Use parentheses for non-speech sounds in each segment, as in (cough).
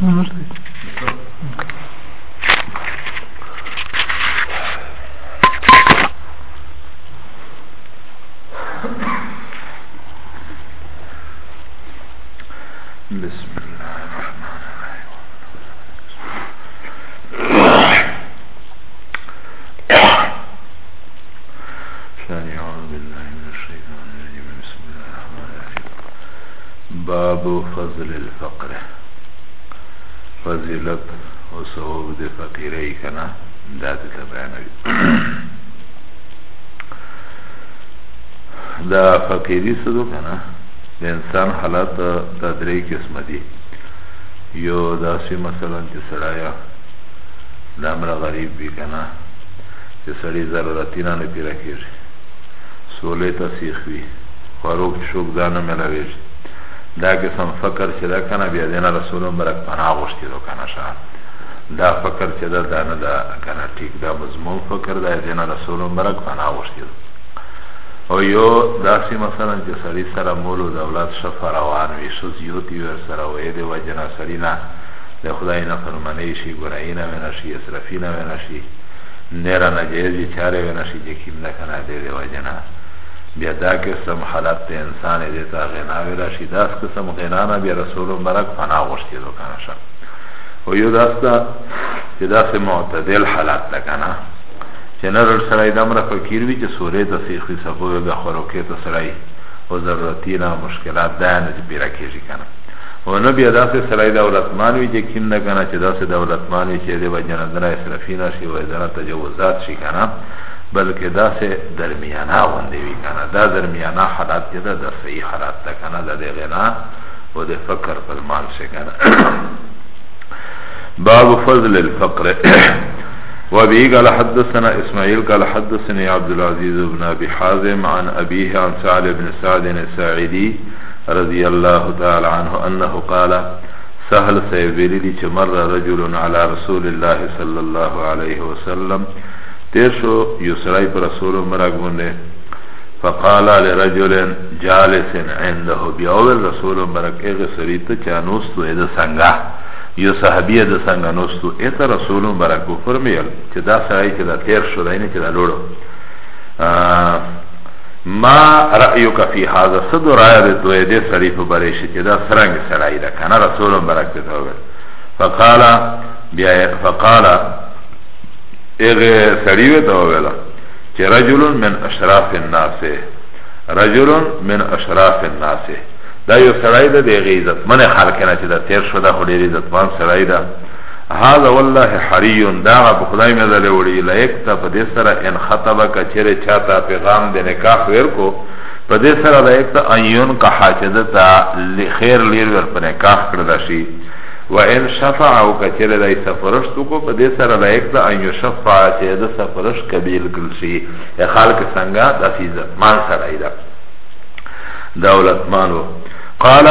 No, no, قیدی سدو کنه د انسان حالات دا درې قسمه دي یو داسې مثلا چې سړی دامره غریب وي که نه چې سړی ضرورتینه نه پیره کېږي سولې ته سیخ وي خوروک شوک دا نه میلاوېږي دا قسم فکر چې دا که نه بیا دی نه رسولو برک پنا غوښتې دو که نه دا فکر چې دا دا نه ده که نه ټیک دا مضمون فکر دا دی نه رسولو برک پنا غوښتې دو او یو داسې مثلا چې سړی سره مولو د اولاد شفه روان وي ښځ یو دي ور سره وی د وجې نه سړي نه د خدای نافرمانۍ شي ګنایي نه وینه شي اسرافي نه وینه شي نیره ناجایز چارې وینه شي چې کیم نه کنه د دې وجې نه بیا دا قسم حالت د انسان دې ته غنا ویله شي داس قسم غنا نه بیا رسول مبارک فنا غوښتېدو کنه شه او یو داسته چې داسې معتدل حالت ده کنه چه نرر سرائی دمرا فکیر وی چه سوره تا سیخی صفوه بیا خوروکی تا سرائی و ضرورتینا مشکلات دهنه چه پیرا کشی کنه و نو بیا داسې سړی دولتمان وي چې کیم نه که نه چې داسې دولتمان وي چې د به جنندنه اصرفی نه شي و دنه تجوزات شي که نه بلکې داسې درمیانه غوندې وي که نه دا درمیانه حالات چې ده د صحیح حالات ده که نه د د غنا و د فکر پر مال شي که نه باب فضل الفقر وابي قال حدثنا اسماعيل قال حدثني عبد العزيز بن ابي حازم عن ابيه عن سعد بن سعد الساعدي رضي الله تعالى عنه انه قال سهل سيبيلي چه مر رجل على رسول الله صلى الله عليه وسلم تيشو يسرائي پر رسول مرقونه فقال لرجل جالس عنده بيول رسول مرق اغسريت چانوستو اذا سنگاه یو صحابیه د څنګه نوستو اته رسولون برکو فرمیل چې دا سړی چې دا تیر شو دی نه چې دا لوړو ما رأيك في هذا صد رأي ده دوه ده سړی په بری شي چې دا سرنګ سړی ده کنه رسولون برک ته وویل فقال بیا فقال اغه سړی وته وویل چې رجل من اشراف الناس رجل من اشراف الناس دا یو سړی ده د هغې عزتمن خلک نه چې دا تېر شو دا خو ډېر عزتمن سړی ده هذا والله حری دا هغه په خدای مدلې وړي لایق ته په دې سره ان خطبه که چېرې چا ته پیغام د نکاح ورکړو په دې سره لایق ته ان ینکحه چې ده ته خیر لیر ور په نکاح کړله شي و ان شفع او که چېرې دای سفرش وکړو په دې سره لایق ته ان یشفع چې ده سفرش قبیل کړل شي خلک څنګه داسې عزتمن سړی ده دولتمن و قال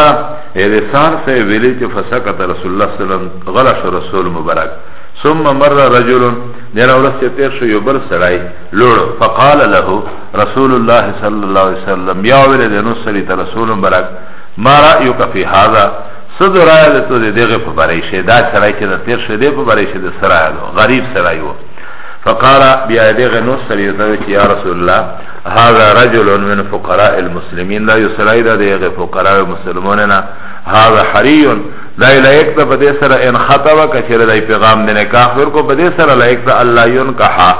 ادسان سے ویلی چه فسکت رسول الله صلی اللہ علیہ وسلم غلش رسول مبارک ثم مر رجل دین اولس چه تیر شو یبر سرائی لڑو فقال له رسول الله صلی اللہ علیہ وسلم یا ویلی دینو سریت رسول مبارک ما رأیو کفی حاضر صد رای ده تو ده دیغه پا برای شه ده سرائی چه ده تیر شه ده پا برای شه ده سرائی ده غریب سرائی و فقال بیا دغه نو سره ته یا رسول الله هذا رجل من فقراء المسلمين لا يسرای دا دغه فقراء مسلماننا هذا حري لا لایق ته بده سره ان خطبه کچره دای پیغام د نکاح ورکو بده سره لایق ته الله ينکحا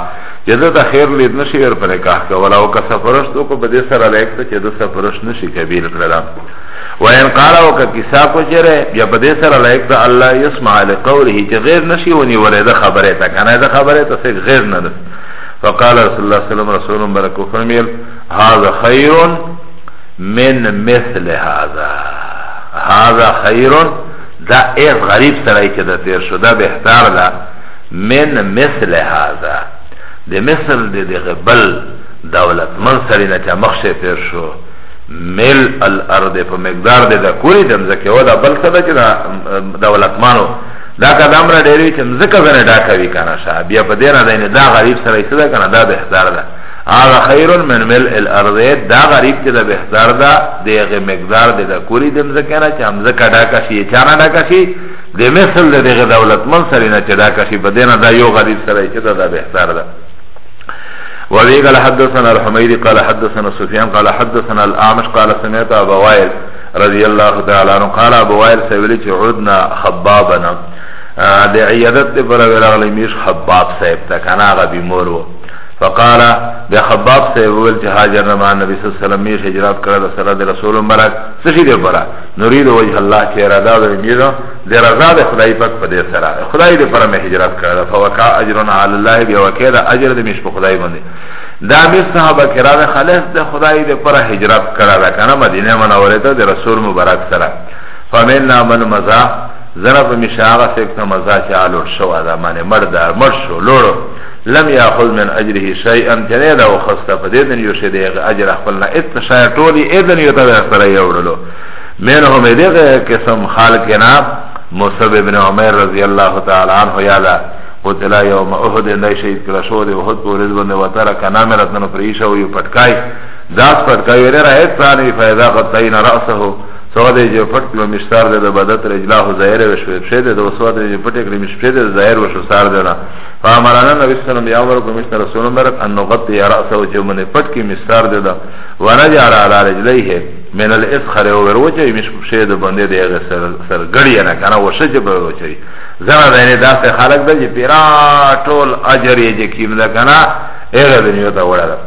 چې د د خیر لید نشي ور پر نکاح کولا او که سفرش تو کو بده سره لایق ته چې د سفرش نشي کبیر کړل و ان قال او که کیسا کو چره یا بده سره لایق ده الله يسمع لقوله چې غیر نشي ونی ولې د خبره ته کنه د خبره ته غیر نه ده فقال رسول الله صلی الله علیه وسلم رسول برکو فرمیل هذا خیر من مثل هذا هذا خیر دا ایغ غریب سرائی که دا تیر شده بهتر دا من مثل هذا د مصر د دغه بل دولت من سره نه چې مخشه پیر شو مل الارض په مقدار د د کوری د مزکه ولا بل څه چې دولت مانو دا قدم را ډېری چې مزکه زنه دا کوي کنه شه بیا په دې را نه دا غریب سره څه ده کنه دا به احتار ده هغه خیر من مل الارض دا غریب چې د به احتار ده دغه مقدار د د کوری د مزکه نه چې مزکه دا کشي چانه دا کشي د مصر د دغه دولت من سره نه چې دا کشي په دې نه دا یو غریب سره چې دا به احتار ده وابي قال حدثنا الحميدي قال حدثنا سفيان قال حدثنا الأعمش قال سمعت أبو وائل رضي الله تعالى عنه قال أبو وائل سيبلي جعودنا خبابنا ده آه، عيادت براوی راغلی میش خباب صاحب تا آغا بمورو فقال بیا خباب سے ویل چې حاضر نه مان نبی صلی الله علیه وسلم یې هجرت کړل سره د رسول مبارک سشي دی برا نورید وجه الله چې اراده ویني نو د رضا د خدای پاک په دې سره خدای دې پر مه هجرت کړل فوقع اجر علی الله بیا وکړه اجر دې مش په خدای باندې دا می صحابه کرام خالص د خدای دې پر هجرت کړل کنه مدینه منوره ته د رسول مبارک سره فمن من مزا ضرب مشاغه فکر مزا چې الوت شو دا معنی مرد مر شو لوړو لم یاخذ من اجره شیئا کنه دا وخصه په دې دن یو شه دی اجر خپلنا ات شای ټولی اذن یو ته سره یوړلو منهم دې قسم خالق جناب مصعب ابن عمر رضی الله تعالی عنہ یالا قتل یوم احد نه شهید کړه شو دی احد په ورځ باندې وتر کنا مرتن پریشا وی پټکای داس پټکای ورې راځه ثاني فیضا قطعین راسه سواده je faklo mishtar de badat rejlahu zaire ve shwe shede de sawade je patek le mishpede de zaire ve shsar de na fa amarana nabi sallam ya amar ko mishtar rasulun barak an nughatti ra'sahu jumne patki mishtar de da wa najara ala rejlayhi min al iskhar wa roje mishpede bande de sar sar gadi na kana wa shje be roje zara de ne da se khalak de je pira tol ajr ye je kim da kana ere de ne da wala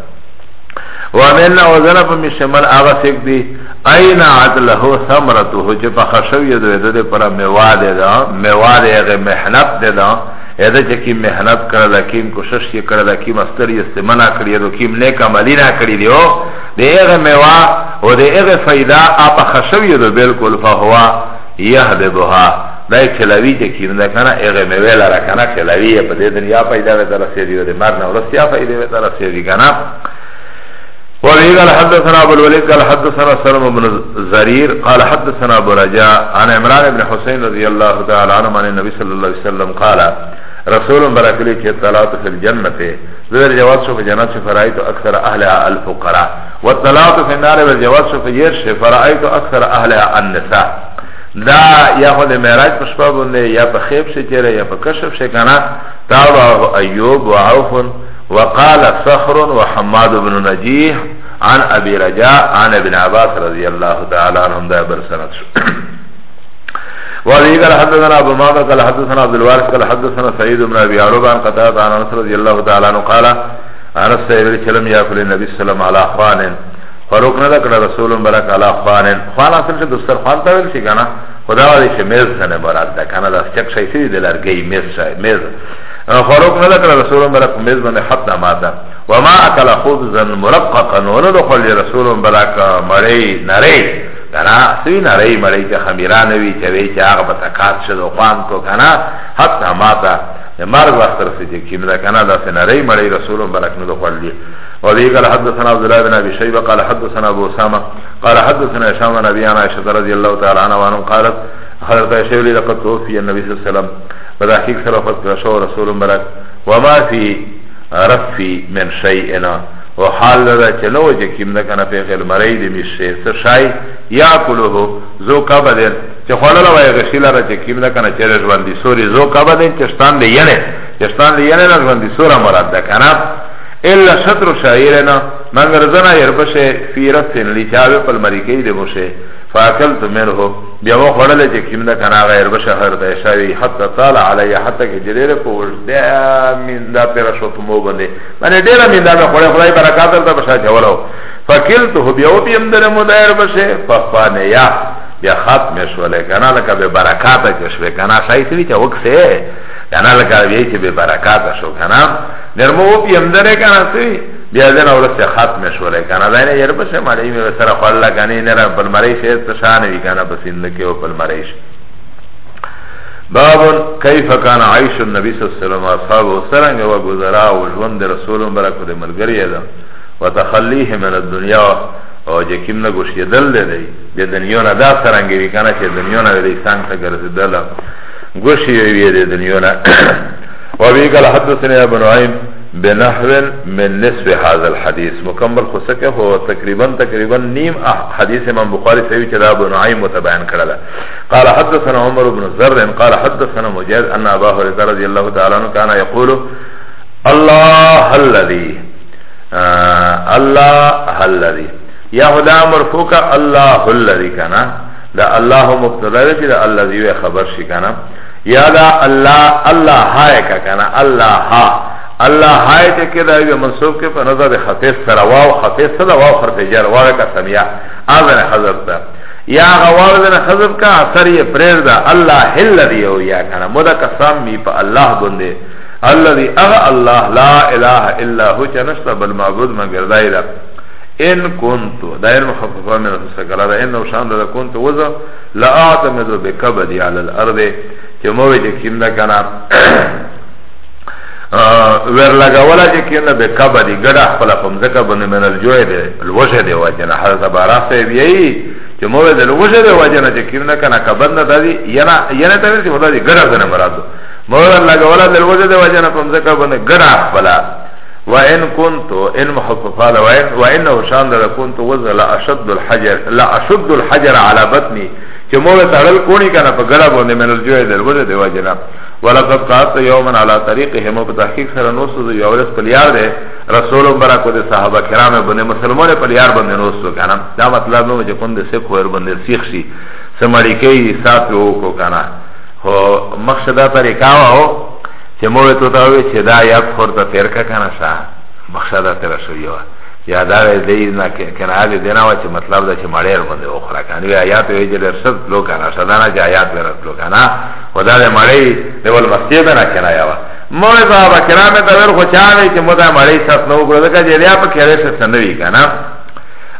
wa minna wa zalafa mishmal aga sek di Aina adlahu samratuhu Che pa khashovi do edo de para mewa de da Mewa de ege mehnat de da Edo che kim mehnat karada Kim kushish ki karada Kim astari istimana kari Edo kim neka malina kari de o De ege mewa O de ege faida Apa khashovi do bilkul Fahuwa yahbibuha Dai čelavi che kim da kana Ege mewe lara kana čelavi Pa de dun ya faida veta rasedi O de marna vrst ya faida veta rasedi kana وبه قال حدثنا أبو الوليد قال حدثنا سلم بن زرير قال حدثنا أبو رجاء عن عمران بن حسين رضي الله تعالى عنه عن النبي صلى الله عليه وسلم قال رسول برکلی چه طلاعت في الجنت بر جواز شوف فی جنت فرائیتو اکثر اهلها الفقراء و طلاعت النار بر شوف شو فی أكثر اهلها النساء دا یا خود معراج پشپا بنده یا پا خیب شکره یا پا کشف شکنه تابعه ایوب و وقال صخر وحماد بن نجيح عن ابي رجاء عن ابن عباس رضي الله تعالى عنهم ده برسنت وذي (clears throat) قال حدثنا ابو ماما قال حدثنا عبد الوارث قال حدثنا سعيد بن ابي عروب عن قتادة عن انس رضي الله تعالى عنه قال انس سيد سلم ياكل النبي صلى الله عليه وسلم على اخوان فروق نه کړه رسول برک علی خوانن خوان اصل چې دسترخوان ته ویل شي کنه خدا دې چې میز نه برات ده کنه دا چک شي دې لرګي میز شي میز خروق نه کړ رسول الله برک میز باندې حتا ماده وما اكل خبزا مرققا ورلخل رسول الله برک مړی نری کنا سوی نری مړی چې خمیرانه وی چې وی چې هغه بتکات شد خوان کو کنا حتا ماده مرگ وقت رسید کیم دا کنا دا سنری مری رسول برک نو دخل دی و بی قال حدثنا عبد الله بن ابي شيبه قال حدثنا ابو اسامه قال حدثنا هشام بن ابي عائشه رضي الله تعالى عنها وان قالت حضرت شيخ لقد توفي النبي صلى الله عليه وسلم بدحقیق سلافت رشو رسول مبرک وما فی رفی من شیئنا و حال دا چه نو جه کم نکنه پیغ المرید میشه سشای یا کلوهو زو کبدن چه خواللا و یغشیل را چه کم نکنه چه رجواندی سوری زو کبدن چشتان دی ینه چشتان دی ینه رجواندی سورا مراد دکنه الا شطر شایرنا مگر زنا یربشه فی رفن لیچاوی پل مریکی دی موشه فاکلت منه بیا و خړل چې کیم دا کنه غیر بشهر د شاوی حتی طال علی حتی کې جریره په ورده من دا پر شو په مو باندې باندې ډیره من دا خړې خړې برکات درته بشا چولو فکلته بیا و بیم در مدایر بشه ففانه یا بیا ختم شولې کنه لکه به برکات کې شوه کنه شای تی ته وکسه کنه لکه به برکات شو کنه نرمو بیم در کنه سی بیا دین اول سے ختم شولے کنا دین یار بس مڑی میں سر خلا کنے نرا بل مری سے تشان وی کنا بس ان کے او بل مری باب کیف کان عیش النبی صلی اللہ علیہ وسلم اصحاب سرنگ و گزرا و جون دے رسول برکو دے ملگری ادا و تخلیه من الدنیا او je kim na gosh yedel de de de dunyo na da sarangi vi kana che dunyo na de sang ta gar de dala gosh yevi de dunyo na wa bi kal hadathna ibn aim بنحو من نصف هذا الحديث مكمل خصك هو تقريبا تقريبا نيم حديث امام بخاري صحیح چدا ابو نعيم متبعن کړل قال حدثنا عمر بن زر قال حدثنا مجاهد ان ابا هريره رضي الله تعالى عنه كان يقول الله الذي آه، الله الذي يا هدا مرفوع الله الذي كان لا الله مبتدا في لا الذي خبر شي كان يا الله الله هاك كان الله ها Allah haid ke da bi mansub ke pa nazar khatif sara wa khatif sada wa harf jar wa ka samia azan hazab da ya gawar da hazab ka asar ye prayer da Allah hilladi ho ya kana moda kasam mi pa Allah bunde alladhi aga Allah la ilaha illa hu janasta bal ma'bud man gardaida in kuntu dair mukhaffafa min sakalada in shan da kuntu waza la a'tamidu bi kabdi ala al ardi ke mowe je kimda kana ور لگاولا جه کنه به کبا دی گڑا خپلا پمزکا بنده من الجوه دی الوشه دی واجنه حضرت بارا صحیب یهی چه موه دی الوشه دی واجنه چه کنه کنه کبند دا دی یعنی تنیر چه خدا دی گڑا زنه مرادو موه ور لگاولا دی الوشه دی واجنه پمزکا بنده گڑا خپلا وإن كنت إن محففال وإن وإنه شان ده كنت وزن لا أشد الحجر لا أشد الحجر على بطني چه موه تړل کونی کنه په ګړه باندې منل جوړ دی ورته دی واجنه ولقد قعدت يوما على طريقهم وبتحقيق سره نوسو دی اورس پلیار دے رسول برکو دے صحابہ کرام بنے مسلمانوں پلیار بندے نوسو کنا دا مطلب نو جو کند سے کوئر بندے سیخ سی سمڑی کے حساب او کو کنا ہو مقصد طریقہ او چمو تو تاوی چدا یا خور تا پیر کا کنا شاہ مقصد تیرا شو یوا یا دا دی نه کنه دی دینا وا چې مطلب دا چې مړیر باندې او خلا کنه وی آیات وی چې ډېر ست لو کنه شدانا چې آیات ورت لو کنه خدا دې مړی دی ول مسجد نه کنه یا وا مړی بابا کرام ته ور خو چاوي چې مودا مړی ست نو کړو دا چې لري په کړه ست نه وی کنه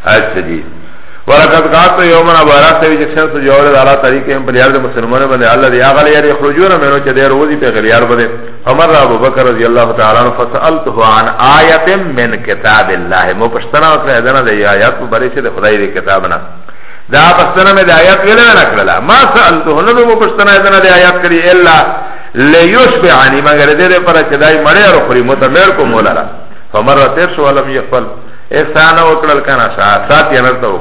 اچھا جی ورکت قات یومن عبارات سے جس شخص جو اور اعلی طریقے ہم پریار دے مسلمانوں بندے اللہ دی اگل یار یخرجون منو چه دے روزی پہ غلیار بندے عمر ابو بکر رضی اللہ تعالی عنہ فسالته عن ایت من کتاب اللہ مو پشتنا اس نے ادنا دی آیات بارے سے خدائی دی کتاب نا دا پشتنا میں دی آیات ویلے نہ کرلا ما سالته نو مو پشتنا ادنا دی آیات کری الا لیشبعنی مگر دے پر چدای مڑے اور خری متمر کو مولا فمر تیر سو علم یقبل احسان وکڑل کنا ساتھ ساتھ ینرتو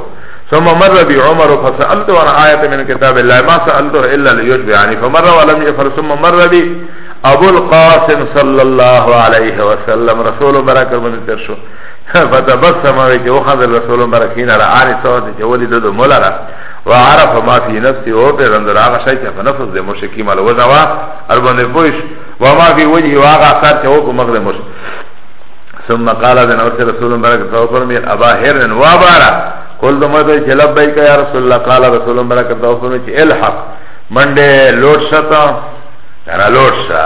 ثم مر بي عمر فسألت عن آية من كتاب الله ما سألته إلا ليجب يعني فمر ولم يفر ثم مر بي أبو القاسم صلى الله عليه وسلم رسول بركة من ترشو (laughs) فتبسم ويكي وخذ الرسول بركين رعاني صوتي جولي دودو مولارا وعرف ما في نفسي وفي رندر آغا شايتا فنفس دي مشكي مال وزوا البن بوش وما في وجه وآغا صار چوكو مغل مش ثم قال دين ورسي رسول بركة فوقرمي أبا هرن وابارا قل دو مدر چه لبیک یا رسول اللہ قال رسول اللہ برکت دو سنو چه الحق منده لوٹ شتا را لوٹ شا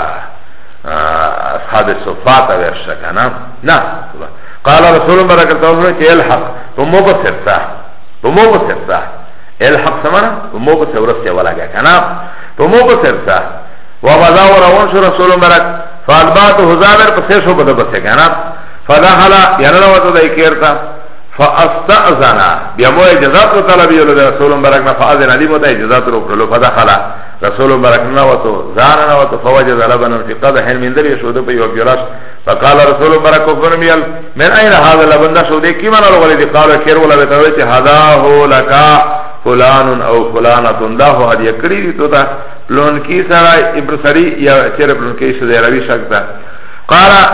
اصحاب صفات ورشا کنا نا قال رسول اللہ برکت دو سنو چه الحق تو مو بسرتا تو مو بسرتا الحق سمانا تو مو بسر ورس چه ولا گا کنا تو مو بسرتا ومذا وروان شو رسول اللہ برکت فالباتو حزامر پسیشو بدا بسر کنا فدخلا یعنی نواتا دا اکیرتا فاستأذن بيمو اجازات طلب يولد رسول بركنا فأذن علي متا اجازات روكلو فدخل رسول بركنا وتو زاننا وتو فوجد لبنا في قد حين من دل يشود بي وبيراش فقال رسول برك فرميل من اين هذا لبن شود كي من الولد قال خير ولا بتوت هذا هو لك فلان او فلانة ده هديه کړی تو دا لون کی سره ابرسری یا چیر بلون کی سره روي شکتا قال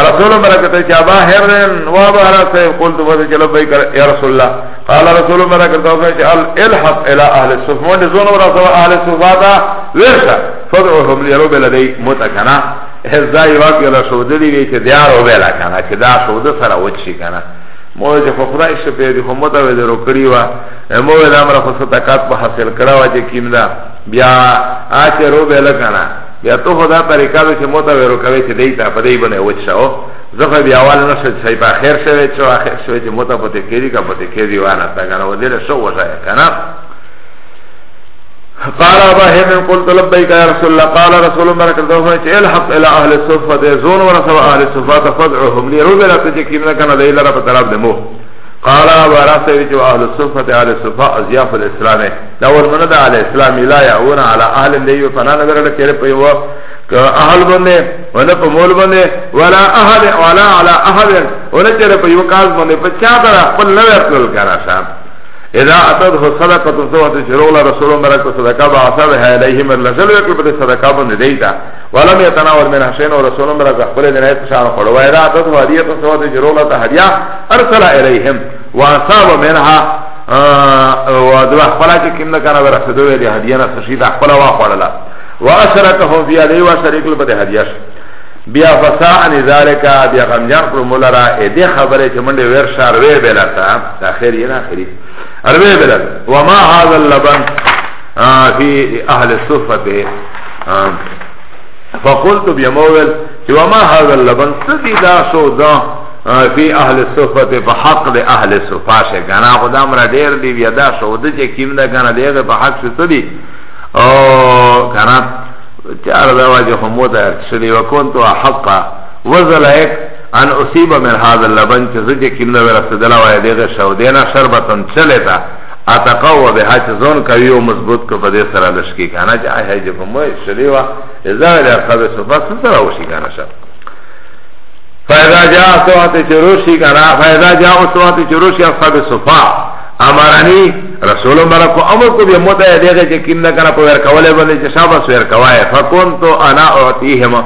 رسول برکت چابا هرن و بارا سے قلت و جل بیک یا رسول اللہ قال رسول برکت او کہ الحق الى اهل الصفون زون و رسول اهل الصفادا ورشا فدعوهم ليرو بلدی متکنا هزای واقع لا شودلی وی چې دیار او ویلا کنا چې دا شود سره وچی کنا مو چې خدای شپې دی همت او درو کړی وا مو د امر خو ستکات په حاصل کړه وا چې کیمدا بیا اچ رو ویلا کنا بیا تو خدا طریقه ده چه موتا ویرو کوي چه دیتا پا دی بنه وچ شاو زخه بیا اول نشه چه پا خیر شوه چه آخر شوه چه موتا پا تکیری که پا تکیری وانا تا کنه و دیر شو وشایه کنه قال ابا هيم قلت لبيك يا رسول الله قال رسول الله بركاته الله الحق الى اهل الصفه زون ورثوا اهل الصفه فدعهم لي ربنا تجكينا كان ليلى رب طلب دمو قال ورثه وجه اهل الصفه على الصفه ازياف الاسلام دا ورمنه ده على الاسلام لا يعون على اهل ليه فنا نظر له کړه په یو که اهل باندې ولا په مول باندې ولا اهل ولا على اهل ولا چر په یو کال باندې په چا درا په لور خپل کرا صاحب اذا اتت صدقه صوت شروع رسول الله برکت صدقه با اثر علیه من لزل یو په صدقه باندې دیتا ولم يتناول من حسين ورسول الله برکت خپل دنه شان خړوایرا اتت هدیه صوت شروع ته هدیه ارسل الیهم وانصاب منها ودو اخفلا چه کم نکانا برخصدو ویلی هدیانا سشید اخفلا واخوڑلا واشرکهم فی علی واشرکل پده هدیاش بیا فسا عنی ذالکا بیا غمجان پر مولارا ایده خبره چه منده ویر شاروی بلتا آخری این آخری اروی بلت وما هذا اللبن فی اهل صفته فقلت بیا مویل چه وما هذا اللبن صدی دا شو دا فی اهل صفت په حق د اهل صفا شه غنا خدام را ډیر دی بیا دا شو د چې کیم دا غنا دی په حق څه دی او غنا چار دا واجه همو دا شلی وکون تو حق وزلایک ان اصیب من هذا اللبن چې زج کیم دا ورسته دلا وای دی شو دینا شربتن چلتا اتقو به حج زون کوي او مضبوط کو په دې سره لشکې کنه چې آی هجه همو شلی وا اذا لا خبر صفا سره وشي کنه شه فیضا جا سوات چروشی کنا فیضا جا سوات چروشی اصحاب صفا امرانی رسول ملکو امر کو بیا موتا یا دیگه چه کم نکنا پا ورکوالی بنده چه شابا سو ورکوائی فکون تو انا اعطیهما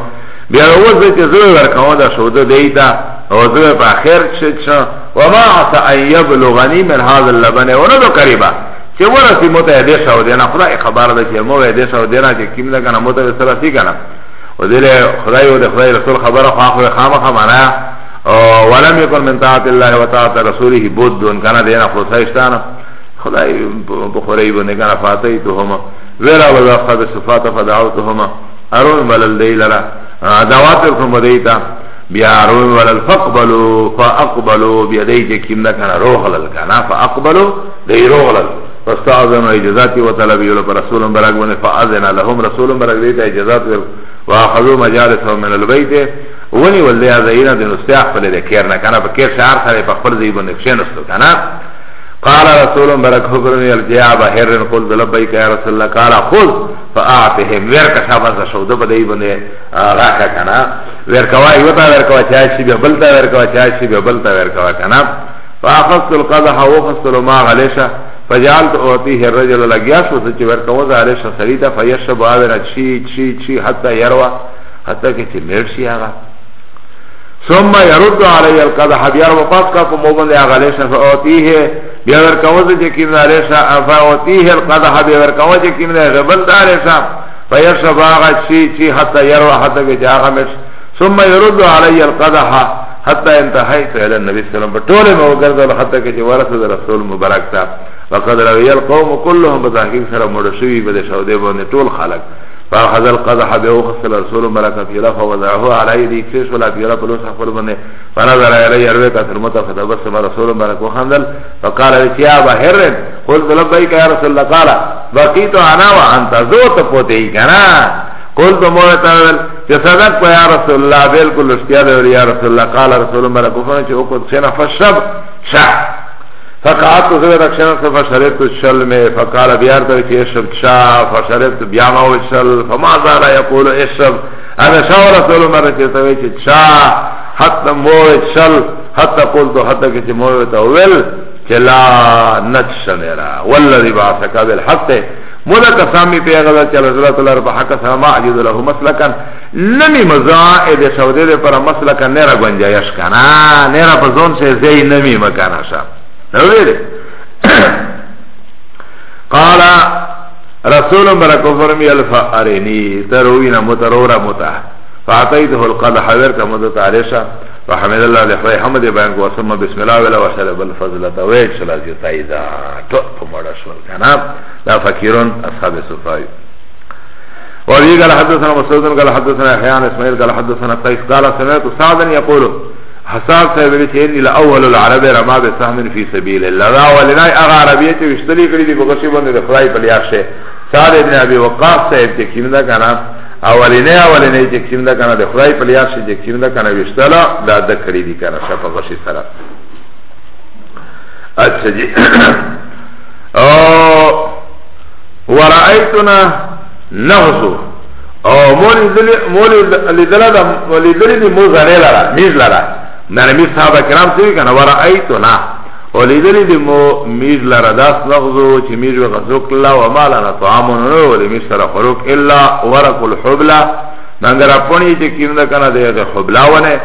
بیا روز چه زوی ورکوائی دا شوده دیتا وزوی پا خیر چه چه وما عصا ایب لغنی من حاض اللبنه اونا دو قریبا چه ورسی موتا یا دیشا و دینا خدا اخبار دا چه مو یا دیشا و دینا چه کم نکنا موتا بسرسی کنا ودل خدای و خدای رسول خبر خو خامخ معنا ولم يكن من طاعت الله وطاعت رسوله بود كان دينا خلصايشتانا خدای بخوری بنده کانا فاتیتهما ویرا ولا قد صفات فدعوتهما ارون ولل دیلرا دعوات ارکم بدیتا بیا ارون ولل فاقبلو فاقبلو بیا دیتا کم نکانا روح لل کانا فاقبلو دی روح لل فاستعظم اجازاتی و طلبیو لپا رسولم براگ ونه فاعذنا لهم رسولم براگ دیتا اجازات ورکم واخذو مجالسه من البيت ونی ولدی ازینا دین استیاح فل ذکر نہ کنا فکر شعر سره فخر دی بن نشین است کنا قال رسول برک حکرن الجیا بحر قل لبیک یا رسول الله قال خذ فاعته ورک شابه شوده بدی بن راکا کنا ورکوا یوتا ورکوا چاشی به بلتا ورکوا چاشی به بلتا ورکوا کنا فاخذت القدح وخذت ما غلیشا فجعلت اوتیه الرجل لگیا شو چې ورکو زاره شسری دا فیشب اوره چی چی چی حتا یروا حتا کې چې مړ شي هغه ثم يرد علي القدح بيار وفات کا کو مومن دی هغه لشه اوتیه بیا ورکو زه چې کیم لشه افاوتیه القدح بیا ورکو چې کیم نه غبل دارشه فیشب هغه چی چی حتا یروا حتا کې هغه مړ ثم يرد علي القدح حتى انتهيت الى النبي صلى الله عليه وسلم بطول ما وقرد حتى كي ورث الرسول مبارك تا وقد روي القوم كلهم بتحقيق سر مرشوي بده شوده بونه طول خلق فاخذ القدح به خصل الرسول مبارك في لف وضعه على يدي كيس ولا في لف لوس خفل بنه فنظر الى يروي كثر متفد بس ما رسول مبارك وخندل فقال يا بهر قلت لبيك يا رسول الله قال بقيت انا وانت ذو تطيقنا قلت مولتل Je sadak pa ya Rasulullah Bilkul uštija da ya Rasulullah Kala Rasulullah Mara kufana Če oko kšena fašab Šah Fakatu zove da kšena se fašaretu šal me Fakala bijarta već išab šah Fašaretu bjama u šal Fama zara yakulu išab Ana šao Rasulullah Mara če sa već šah Hatta move šal Hatta kultu hatta kese move ta uvel Če la nadšanera Wallari ba'asaka bil hatta مولا قسم می پیغه ده چل حضرت رب حق سما عجز له مسلکن نمی مزائد شوده ده پر مسلکن نرا گنجایش کنا نرا پزون سے زی نمی مکانا شا نو (coughs) قال رسول برکو فرمی الفا ارینی تروینا مترورا متا فعطیته القدح ورکا مدت علیشا فحمد الله لخواه حمد بان کو ثم بسم الله وله وشرب بالفضل ویج سلاسی تایدا تو پمڑا شول کناب لا فكيرون اصحاب صفائی وابی قال حدثنا مسعود قال حدثنا احیان اسماعیل قال حدثنا قیس قال سمعت سعدا يقول حساب صاحب لچه انی لأول العرب رما بسهم في سبيل الله دا ولنای اغا عربیه وشتلي وشتلی کردی بغشی بند رفرائی پلیاشه سعد ابن أبي وقاف صاحب چه کیم دا اولینه اولینه چې کیم دا کنه د خدای په لیاس چې کیم دا کنه وشتلا دا د کړی دي کنه شپه غشي سره اچھا جی (coughs) او ورایتنا نغزو او مولی دلی مولی دلی مولی دلی موزنه لرا میز لرا نرمی صحابه کرام سوی کنه ورایتنا ولیدلی دی مو میز لرا داس لغزو چه میز و غزوک اللہ و مالنا طعامون نو ولی میز سر خروک الا ورق الحبلا منگر اپنی چه کم دکنا دی دی حبلا ونه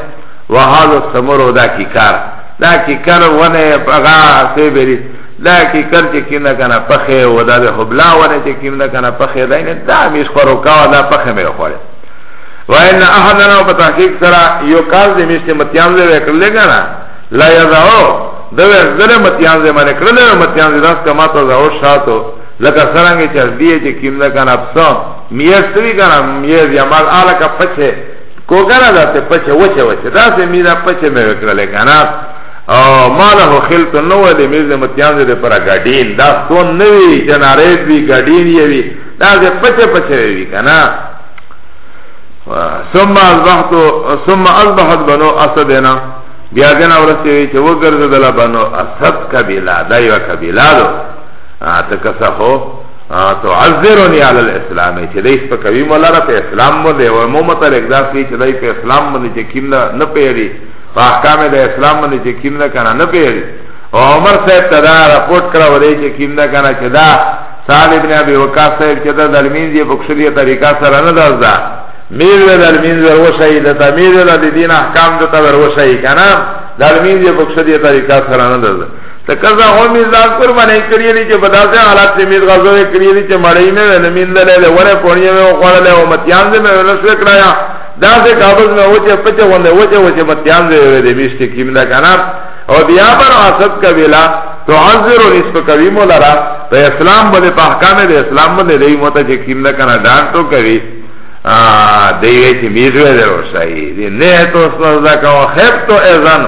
و حال سمر و دا کیکار دا کیکار ونه پغا سی بری دا کیکار چه کم دکنا پخه و دا دی حبلا ونه چه کم دکنا پخه دا دا میز خروکا و دا پخه میرو خوره و این احدنا و بتحقیق سرا یو کار دی میشتی متیام دی وکر لگنا لا یدعو دوی زره متیان زمانه کرده متیان زداز کما تا زهو شاتو لکه سرنگی چه دیه چه کم دکن اپسان میشتوی کنم میز یا مال آلا که پچه کوکره داسه پچه وچه وچه داسه میده پچه میوکرله کنم او ماله خلط نو دی میز متیان زده پرا گدین دا سون نوی چناریز بی گدین یوی داسه پچه پچه وی کنم ثم اصبحت ثم اصبحت بنو اسدنا بیا دین اورسی چې وګرځه دلا بنو اسد قبیله دا یو قبیله دو اته کسه هو تعذرنی علی الاسلام چې دای په کوي مولاره په اسلام باندې او مومت الکدا چې دای په اسلام باندې چې کیمنا نه پیری په احکام د اسلام باندې چې کیمنا کنه نه پیری او عمر صاحب تدا رپورٹ کرا ورې چې کیمنا کنه چې دا صالح ابن ابي وقاص صاحب چې دا دلمین دی په خشریه طریقه سره نه دازدا میرول المنزر وشایی دتا میرول دیدین احکام دتا بر وشایی کنم در منزر بکشدی طریقہ سرانه دلده تکزا همی ذاکر منه کریلی چه بداسه حالات سمید غزوه کریلی چه مڑی میں ولمین دلیل ونه پونیه میں وخوالله و متیان ده میں ولسوه کرایا داسه کابز میں وچه پچه ونده وچه وچه متیان ده ویده بیشتی کیم ده کنم او بیا بر عصد کبیلا تعذر و اسم کبیمو لرا پا اسلام بده پا حکام ده اسلام بده دیمو تا چه کیم ده کنه دان تو کبیل دیوی چی میدوی دروشایی دی نه تو سنزدکا و خیبتو ازانو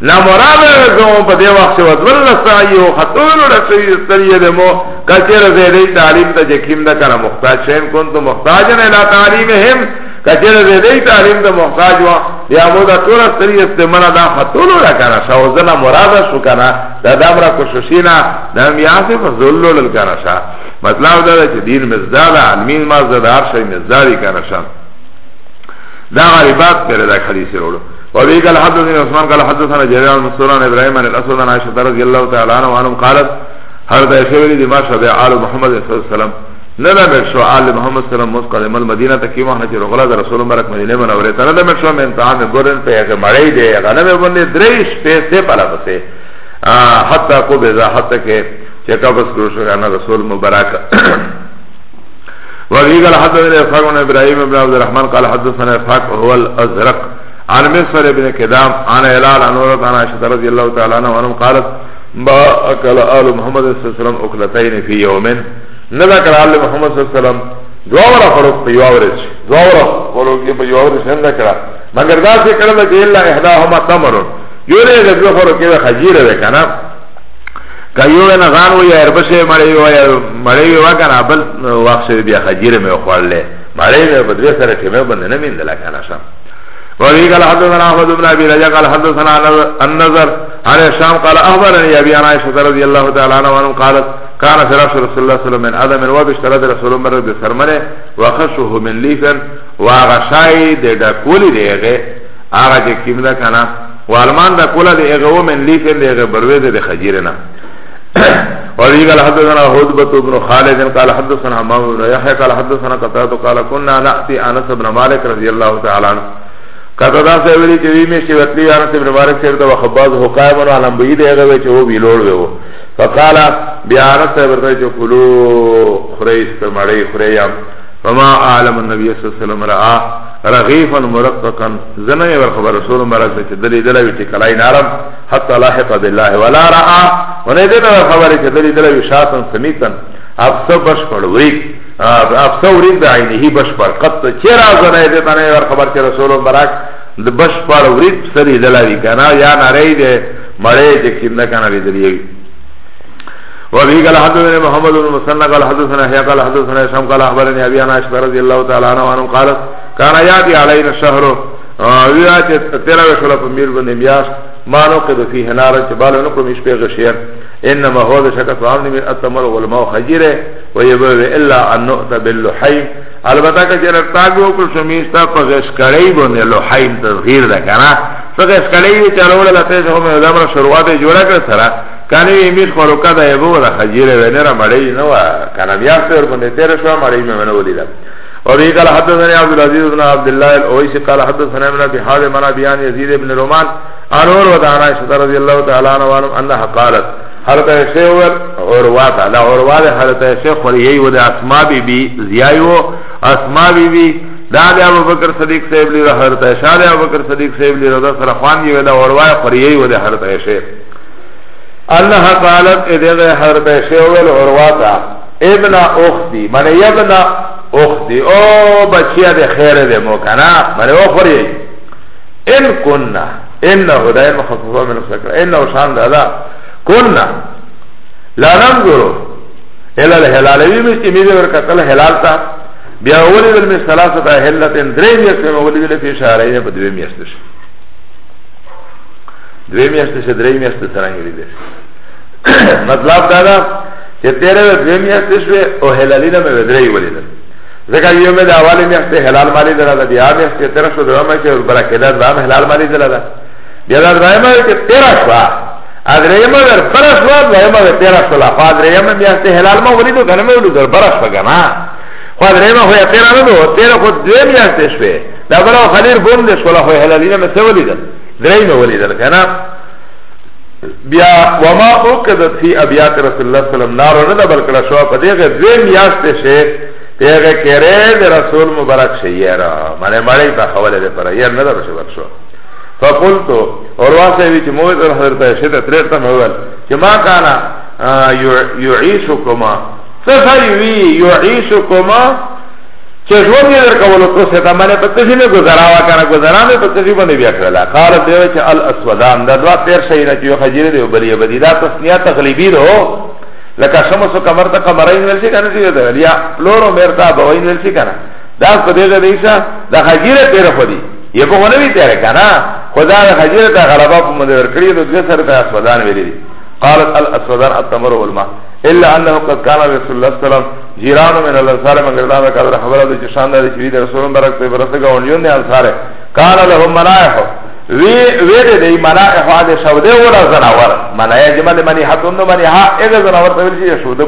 نمرابه رسوم پا دی وقت شود ولسایی و خطول رسوی استریه دی مو کچر زیده تعلیم تا جکیم دا کنا مختاج شیم کن تو مختاجن الى تعلیم هم کچر زیده تعلیم تا مختاج و یا مو دا طول استریه استمنا دا خطول را کنا شوزنا مرابه شو کنا دا دامرا کشوشینا نمی آسف ظلول کنا شا مطلب دا چې دین مزدال علمین مزدال هر شی مزدالی کنه شان دا غریبات پر دا حدیث وروړو وابي قال حدثنا عثمان قال حدثنا جرير بن سوران ابراهيم عن الاسود عن عائشه رضي الله تعالى عنها وانهم قالت هر دا شویلی دی ماشه به آل محمد صلی الله علیه وسلم نه نه مر شو آل محمد صلی الله علیه وسلم مسقدم المدینه تکی مهنه چې رغلا در رسول مبارک مدینه منوره ته نه مر شو من امتحان ګورن په هغه مړی دی هغه نه باندې دریش پیسې پلا پسې حتا کو بزا حتا کې چه قبض کروشو انا رسول مبارک (clears throat) وفي قال حدثنا إسحاق بن إبراهيم بن عبد الرحمن قال حدثنا إسحاق هو الأزرق عن مصر بن كدام عن هلال عن ورد عن عائشة رضي الله تعالى عنها وانهم قالت ما أكل آل محمد صلى الله عليه وسلم أكلتين في يومين نذكر آل محمد صلى الله عليه وسلم دوارا فروق في يوارج دوارا فروق في يوارج نذكر مگر دا سے کرده کہ اللہ احداهما تمرون یو رئے گفت فروق کے خجیر بکنا کایو نه غان و یا اربسه مړی و یا مړی و کنه بل وخت بیا خجیره مې خوړلې مړی مې بدوی سره کې مې بند نه ویندل کنه سم وفي قال حدثنا أحمد بن أبي رجا قال حدثنا النظر عن الشام قال أخبرني أبي عن عائشة رضي الله تعالى عنه وأنه قالت كان فراش رسول الله صلى الله عليه وسلم من أدم وبشترد رسول الله بسرمنه وخشه من ليفن وغشاي ده ده كولي ده اغه آغا جه كم ده كنا والمان ده كولا ده اغه ومن ليفن ده اغه بروه ده ده خجيرنا (coughs) وفي قال حدثنا هدبة بن خالد قال حدثنا عمام بن يحيى قال حدثنا قتادة قال كنا نأتي أنس بن مالك رضي الله تعالى عنه قتادة سيولي كذي میں شوتلی أنس بن مالك سيرتا وخباز حقائم ونو علم بيد اغوه چه هو بيلوڑ ويو فقال بيانت سيبرتا چه قلو خريش پر مڑي خريم فما عالم النبي صلى الله عليه وسلم را رغيفا مرققا زنه ورخبر رسول مرسه چه دلی دلوی چکلائی نارم حتى لاحق بالله ولا را ونه دینا ورخبر چه دلی دلوی شاعتا سمیتا افسو بشپر وریق افسو وریق دا عینهی بشپر قط چرا زنه دینا ورخبر چه رسول مرک د بشپر وریق سری دلوی کنا یا ناری ده مره چه کم دکنا ری دلیوی وابي قال حدثنا محمد بن مسنى قال حدثنا يحيى قال حدثنا هشام قال اخبرني ابي انا اشعري رضي الله تعالى عنه قال كان ياتي علينا الشهر ويات ترى وشلا بمير بن مياس ما نقد فيه نار جبال نقم ايش بيغ شير انما هو شك فامن من التمر والماء خجره ويبو الا ان نؤت باللحيم البته کہ جن تاگو کو شمیش تا پغش کڑی بن لحیم تغیر دا کنا فغش کڑی چلوڑ لتے ہم علماء شروعات جوڑا کر سرا Kani mi mir khoroka da evo da hajire venera marei no va Kana biar se or bunde tere shua marei me meno bolida وفي قال حدثنا عبد العزيز بن عبد الله الأويسي قال حدثنا من أبي حازم عن أبي يزيد بن رومان عن عروة عن عائشة رضي الله تعالى عنها وعنهم أنها قالت حضرت عائشة عروة لا عروة حضرت عائشة خوريهي ود أسماء بي بي زيايو أسماء بي بي دا دے ابو بکر صدیق صاحب لی حضرت عائشہ دے ابو بکر صدیق صاحب لی رضا سره خوان دی ودا عروه خوريهي ود حضرت عائشہ انها قالت اذا حرب شوال عرواتا ابن اختی من ابن اختی او بچیا ده خیر ده موکنا من او خوری ان کننا انه ده مخصوصا من سکر انه شان ده ده کننا لا ننظرو الى الهلالوی مشتی میده ورکتل هلال تا بیا اولی دل می سلاسة هلتن دری میشتی اولی دل فی شهرین بدوی میشتش دوی میاشته شه درې میاشته څنګه لیدل مطلب دا ده چې تیرې دوی میاشته شوه او هلالینه مې درې ولیدل ځکه یو مې د اواله میاشته هلال مالی دره بیا میاشته تیر شو دوه مې چې برکته دا هلال مالی دره بیا دا درېمه کې تیر شو ادریمه در پرس و ادریمه در تیرا شولا خو ادریمه میاسته هلال ما ولیدو کنه میولو در پرس بگنا خو ادریمه خوی تیرا ندو تیرا خود دوی میاسته شوی در برا خلیل بونده شولا خوی هلالینه مثه ولیدن درې مې ولیدل کنه بیا وما اوقدت فی ابیات رسول الله صلی الله علیه وسلم نار نه دبل کړه شو په دې کې دوی میاشتې شه پیغه کړه د رسول مبارک شه یرا مړې مړې په حواله ده پر یې نه درشه ورشو فقلت اوروا سوي چې موږ در حضرت شه د ترته مول چې ما کانا یعيشکما فسيوی یعيشکما چه جون دی در کولو تو ستا منه پا تشی می گزراوا کنا گزران دی پا تشی بنده بیا کرلا خال دیو چه الاسودان دا دوا پیر شینا چه یو خجیر دیو بلی بدی دا تصنیه تغلیبی دو لکه شمسو کمر تا کمرین ویلشی کنا چه دیو یا پلورو مرتا بوین ویلشی کنا دا پا دیگه دیشا دا خجیر پیر خودی یه پا خونه بی تیره کنا خدا دا خجیر تا غلبا پا مدور کری دو دوی سر تا اسودان ویلی دی قالت الاسودان التمر والماء الا انه قد كان رسول الله صلى الله عليه وسلم جیرانو من الانسار مگر دا قدر خبره ده چې شان ده چې د رسول برک په برسه غونډیون نه انصار کان له منائح وی وی دې منائح حاله شوده ولا زناور منائح جمل منی حتون نو منی ها اګه زناور په ویل شوده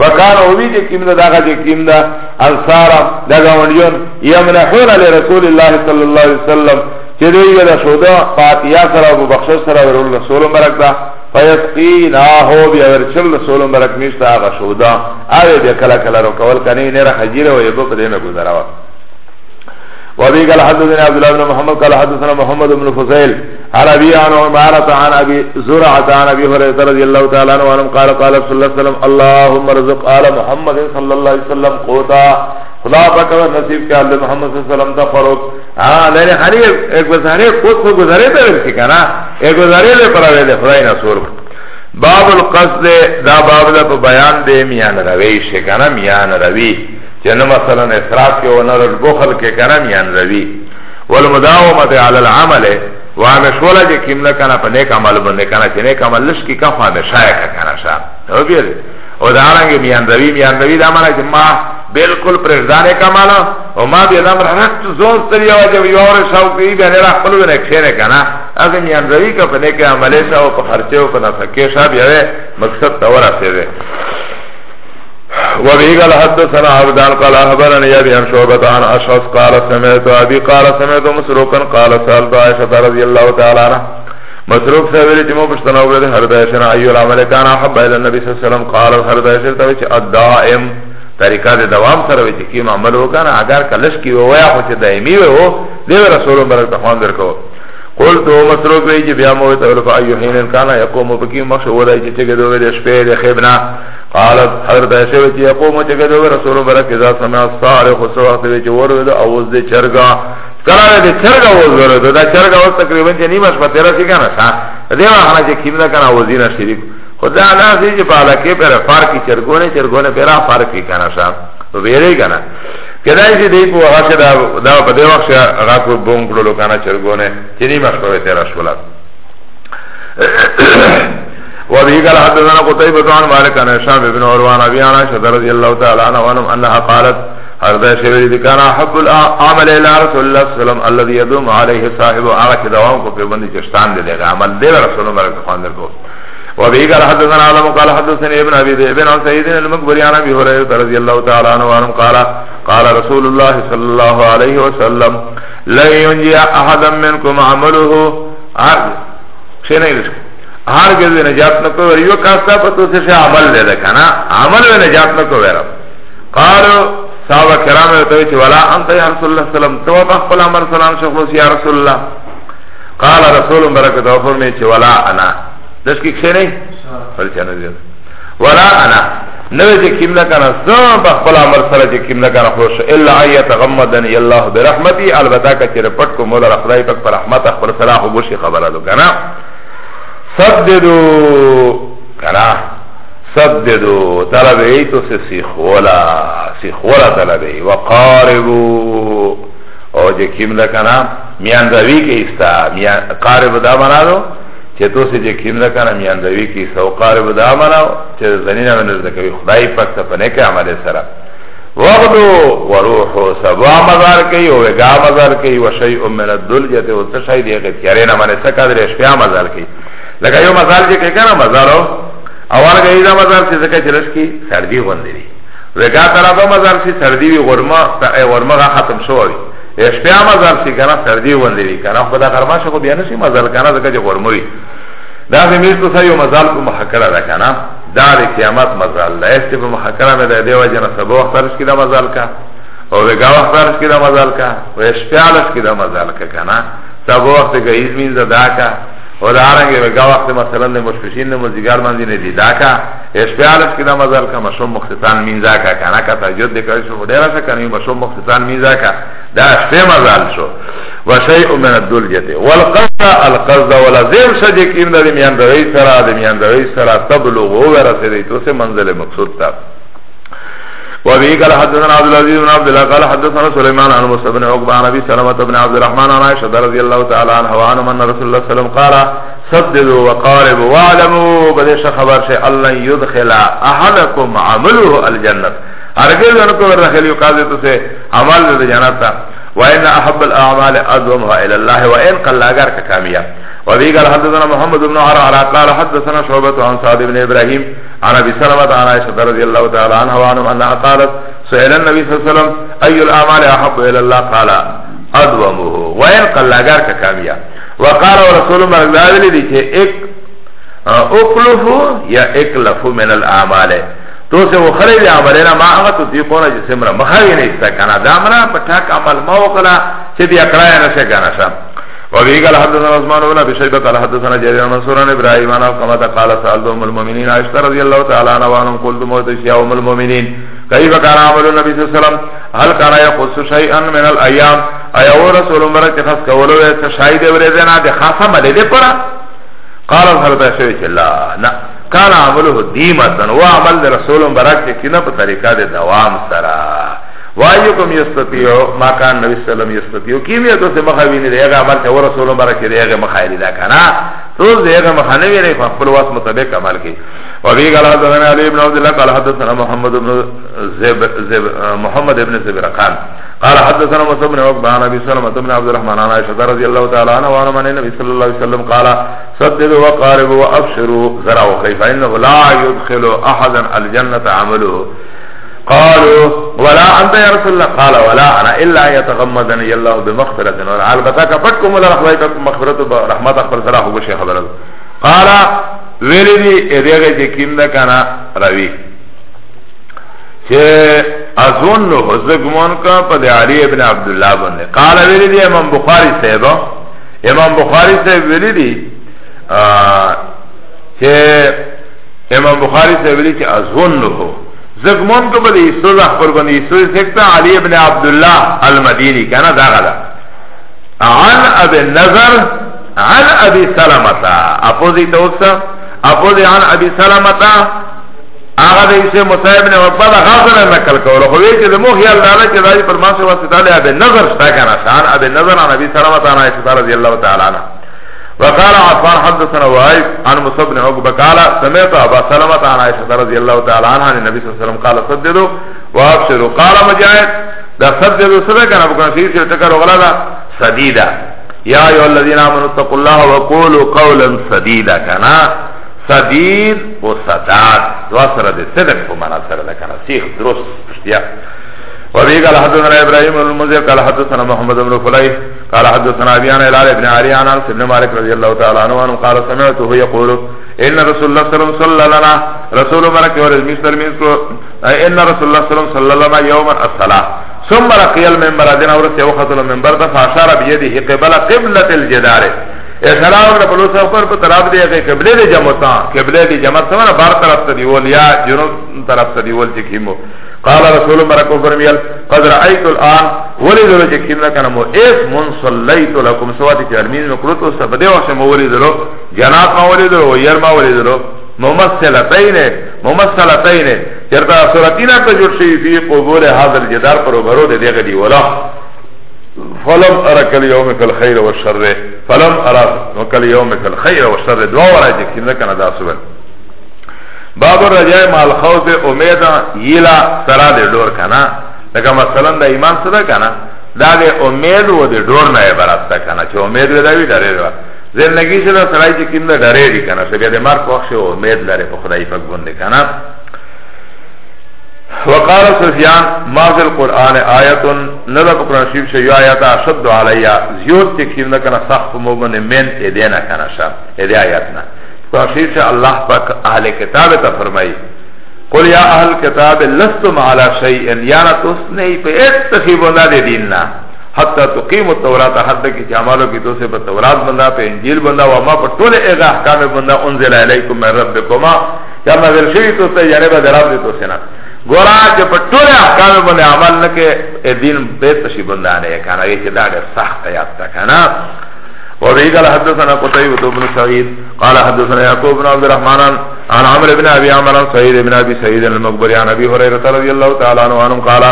وکانو وی چې کیم دا هغه چې کیم دا انصار دا غونډیون یمنحون لرسول الله صلی الله علیه وسلم چې دوی دا شوده فاتیا سره او بخشش سره رسول برک دا فیتقی ناهو بیا ورچل رسولم برکمیشتا آغا شودا آوی بیا کلا کلا رو کول کنی نیر حجیر و یبو پدیم گزاروا وابی قال حدثنا عبد الله بن محمد قال حدثنا محمد بن فضيل عن ابي عن عمارة عن ابي زرعة عن ابي هريرة رضي الله تعالى عنه قال قال صلى الله عليه وسلم اللهم ارزق آل محمد صلى الله عليه وسلم قوتا خدا پاکہ نصیب کیا اللہ محمد صلی اللہ علیہ وسلم دا فروت ہاں لینے ہری ایک گزارے خود سے گزارے دے رکھتی کنا ایک گزارے دے پر آوے دے خدای نصور باب القصد دا باب دا پا بیان دے میان روی شکنا میان روی چنہ مثلا اصراف کے ونرد بخل کے کنا میان روی والمداومت علی العمل وامشولا جے کمنا کنا پا نیک عمل بندے کنا چے نیک عمل لشکی کفا میں شایع کنا شا او بیدے او دارنگی میان روی میان روی دا مانا چے ماہ بالکل پرزدان کمالا وما بیدام رخت زون سریا و جب یور شاو کئی بیانی را خلو بین اکشیر کنا از میان روی که پنیک عملی شا و پا خرچه و پا نفکی شا بیاوی مقصد تورا سیده وبه قال حدثنا عبدان قال أخبرني أبي عن شعبة عن أشعث قال سمعت أبي قال سمعت مسروقا قال سألت عائشة رضي الله تعالى عنها مسروق سأبيل جمع بشتنا وبرد هردائشنا أيو العمل كان أحب إلى النبي صلى الله عليه وسلم قال الهردائشر تبيش الدائم طریقہ دے دوام سره وی چې کیم عمل وکنه اگر کلش کی ویا خو چې دایمی و هو دی رسول الله تخوان درکو قول تو مسروق وی چې بیا مو ته ورف ایو حين کانا یقوم بکی مخ ولای چې چې دوه د شپې د خبنا قال حضرت عائشہ وی چې یقوم چې دوه رسول الله کذا سمع الصالح وصوات وی چې ور د اوز د چرګا کله د چرګا اوز ور د چرګا اوس تقریبا چې نیمه شپه تیر شي کنه ها دیوه حنا چې کیم دا کنه اوزینا شریک خدا ناسی چی پالکی پر فرقی چرگونه چرگونه پر فرقی کنه شا تو بیره کنه کدای چی دی پو آغا چی دا پده وقت آغا کو بوم کلولو کنه چرگونه چی دی مشکوه تیره شولد (coughs) وبه قال حدثنا قتيبة عن مالك عن هشام بن عروان ابي عائشة رضي الله تعالى عنها وانهم انها قالت هذا شيء كان حب العمل الى رسول الله صلى الله عليه وسلم الذي يدوم عليه صاحبه على كدوام کو پیوند چشتان دے عمل دے رسول اللہ صلی اللہ علیہ وسلم وابي قال حدثنا عالم قال حدثني ابن ابي ذئب عن سعيد المقبري عن ابي هريره رضي الله تعالى عنه وعنه قال قال رسول الله صلى الله عليه وسلم لا ينجي احدا منكم عمله عرض شيء نہیں رسک ہر گز نجات نہ کو یو کاستا پتو سے سے عمل دے دکھا نا عمل میں نجات نہ کو ویرا قال صحابہ کرام تو چ ولا انت یا رسول اللہ صلی اللہ علیہ وسلم تو اخبل امر سلام شخص یا رسول اللہ قال رسول برکتہ فرمائے چ ولا انا دش کی کشی نئی ولی چانه زیاد ولا انا نوی چه کم نکانا زم بخبل عمر سره چه کم نکانا خوش الا آیت غمدنی اللہ برحمتی البتا که چه رپٹ کو مولا رخدای پک پر رحمت اخبر صلاح و بوشی خبره دو کنا سددو کنا سددو طلب ایتو سے سیخولا سیخولا طلب ای وقاربو او چه کم نکانا میاندوی که استا قارب دا منا دو چه تو سه جه کم دکنه میاندوی که سو قارب دا عملا چه زنینه منز دکوی خدای پک تپنه که عمل سره وغدو وروحو سبا مزار کئی و وگا مزار کئی و شیع من الدلجت و تشای دیگت کرینا من سکادر اشپیا مزار کئی لکه یو مزار جه که کنه مزارو اول که ایزا مزار چه زکا چلش کی سردی غنده دی وگا طرفه مزار چه سردی وی غرما غرما غا ختم شوه شپیا مزار سی کنه سردی ونده وی کنه خدا غرما شو بیا نشی مزار کنه زکه جو غرموی دا میستو سایو مزال کو محکره ده کنه دا د قیامت مزال ده است په محکره مې ده دیو جن سبو خرج کی دا مزال کا او وګا خرج کی دا مزال کا او شپیا لس کی دا مزال کا کنه سبو وخت گئیز مين زدا کا O da arangi vega vakti masalan de moshkushin de mozigar mandi ne dida ka Ešpe alif kida mazal ka mašom mukhtisan minza ka Kana ka tajud de kari šufu dera sa kani mašom mukhtisan minza ka Da ešpe mazal šo Wa šeju min adul jete Wal qazda al qazda Wala zem ša je kim da de miyan da vej sara De miyan da vej sara Tablugu uvera se de To se manzile maksud ta وابي قال حدثنا عبد العزيز بن عبد الله قال حدثنا سليمان عن مصعب بن عقبة عن ابي سلمة بن عبد الرحمن عن عائشة رضي الله تعالى عنها وعن من رسول الله صلى الله عليه وسلم قال صدقوا وقاربوا واعلموا بديش خبر شيء الله يدخل احدكم عمله الجنه ارجل انكم الرحل يقاضي تسه عمل الجنه وإن أحب الأعمال أدومها إلى الله وإن قل أغار كاميا وبي قال حدثنا محمد بن عرعر قال حدثنا شعبة عن سعد بن إبراهيم عربي سلمة عن عائشة رضي الله تعالى عنها وعنهم أنها قالت سئل النبي صلى الله عليه وسلم أي الأعمال أحب إلى الله قال أدومه وإن قال لأجار ككامية وقال رسول الله مرقداد لدي چه اقلفو یا اقلفو من الأعمال تو سے وہ خلی دی عملینا ما آغا تو دیقونا جسمرا مخوی نیستا کنا دامنا پتاک عمل ما وقلا چه دی اقرایا نشه کنا شا وبه قال حدثنا عثمان بن ابي شيبه قال حدثنا جرير بن منصور بن ابراهيم عن كما قال سالت ام المؤمنين عائشه رضي الله تعالى عنها وان قلت موت يا ام المؤمنين كيف كان عمل النبي صلى الله عليه وسلم هل كان يخص شيئا من الايام اي هو رسول مرت خاص کولو ہے شاید ورزنا دے خاصه ملے دے پرا قال حضرت شيخ الله لا كان عمله ديما وعمل رسول بركه كنا بطريقه دوام سرا وایکم یستطیعو ما کان نبی صلی اللہ علیہ وسلم یستطیعو کیمیا تو سے مخوینی دیگا عمل چه ورسولو برا چه دیگا مخایلی دا کنا سوز دیگا مخانوی ری فاقبل واس مطبق عمل کی وبی قال حدثنا علی ابن عبداللہ قال حدثنا محمد ابن زب زب محمد ابن زبرقان قال حدثنا مصب بن عقبہ عن ابی سلمت ابن عبد الرحمن عن عائشہ رضی اللہ تعالی عنہ وانا من نبی صلی اللہ علیہ وسلم قال صددوا وقاربوا وابشروا ذرا وخیفا انه لا يدخل احدا الجنة عمله قالوا ولا انت يا رسول الله قال ولا انا الا يتغمدني الله بمغفرة والعلبتا كفتكم ولا رحمتكم مغفرة رحمت اخبر صلاح وبشي حضرت قال ولدي ادغه جكين ده كان روي چه اظن حزگمان کا پد علی ابن عبداللہ بنده قال ولدي امام بخاری صاحب امام بخاری صاحب ولدي چه امام بخاری صاحب ولدي چه اظن حزگمان زگمون کو بده ایسو زخبر کنه ایسو سکتا علی ابن عبدالله المدینی کنا دا غدا عن ابی نظر عن ابی سلامتا اپوزی توقسا اپوزی عن ابی سلامتا آغا دا ایسو مصاحب نے وقبا دا غاظر نکل کولو خوی چه دمو خیال دالا چه دایی پر ماسه واسطه لی ابی نظر شتا کنا شان ابی نظر عن ابی سلامتا عن ایسو رضی اللہ تعالی عنہ وقال عفان حدثنا وعيد عن مصب بن عقبة قال سمعت أبا سلمة عن عائشة رضي الله تعالى عنها عن النبي صلى الله عليه وسلم قال صددوا وابشروا قال مجاعد ده صددوا صدقا أبو كان سيد وغلالا صديدا يا أيها الذين آمنوا اتقوا الله وقولوا قولا صديدا كان صديد وصداد وصر دي صدق بمعنى صدق كان سيخ درست اشتيا وبه حدثنا إبراهيم المزيق قال حدثنا محمد بن فليه قال حدثنا أبيان الهلال ابن علي عن سبن مالك رضي الله تعالى عنه قال سمعته يقول إن رسول الله صلى الله عليه وسلم رسول مرك ورزميستر منسو إن رسول الله صلى الله عليه وسلم يوم الصلاة ثم رقي المنبر دين أورس يوخط المنبر فأشار بيده قبل قبلة الجدار اسلام رب الله سفر پر طرف دی هغه قبله دی جمعتا قبله دی جمع سره بار طرف ته دیول یا جنوب طرف ته دیول چې کیمو قال رسول مرکو فرمیل قد رأيت الان ولیدلو چې کیمنا کنمو ایس من صلیت لکم سواتی چې ارمین مکرو تو سب دی وخت مو ولیدلو جناب ما ولیدلو ير ما ولیدلو ممثلتین ممثلتین چرته صورتینا ته جوړ شي په قبول حاضر جدار پر برو دی دیغه دی ولا فلم ارى كل يومك الخير والشر فلم ارى كل يومك الخير والشر دوا وراجك انك انا داسبن باب الرجاء مع الخوف امید یلا سرا دے دور کنا لکه مثلا دا ایمان سره کنا دا دے امید و دے دور نه عبارت تا کنا چې امید ودا وی ډارې وا زندگی سره سړی چې کیند ډارې دی کنا چې بیا دې مار کوښه امید لري په خدای پاک باندې کنا وقال سفیان ما فی القرآن آیت نظر قرآن شریف شیو آیت اشد علی زیاد تکیم نکنه سخت مومن من ایده نکنه شا ایده آیتنا قرآن شریف شا اللہ پاک اہل کتاب تا فرمائی قل یا اہل کتاب لستم علی شیئن یانا تسنی پہ ایت تخیبونا دی دیننا حتی تقیم التورات حد کی جامالو کی تو سے پر تورات بندہ پہ انجیل بندہ وما پر طول ایغا احکام بندہ انزل علیکم من ربکما یا نظر شوی تو سے جانب دراب دی تو سنا گورا چه پا طول احکام بنده عمل نکه دین بیتشی بندانه کانا یه چه داره سخت یاد تا کانا وبه قال حدثنا قتيبة بن سعيد قال حدثنا يعقوب بن عبد الرحمن عن عمرو بن ابي عمر عن سعيد بن ابي سعيد المقبري عن ابي هريره رضي الله تعالى عنه عنه قال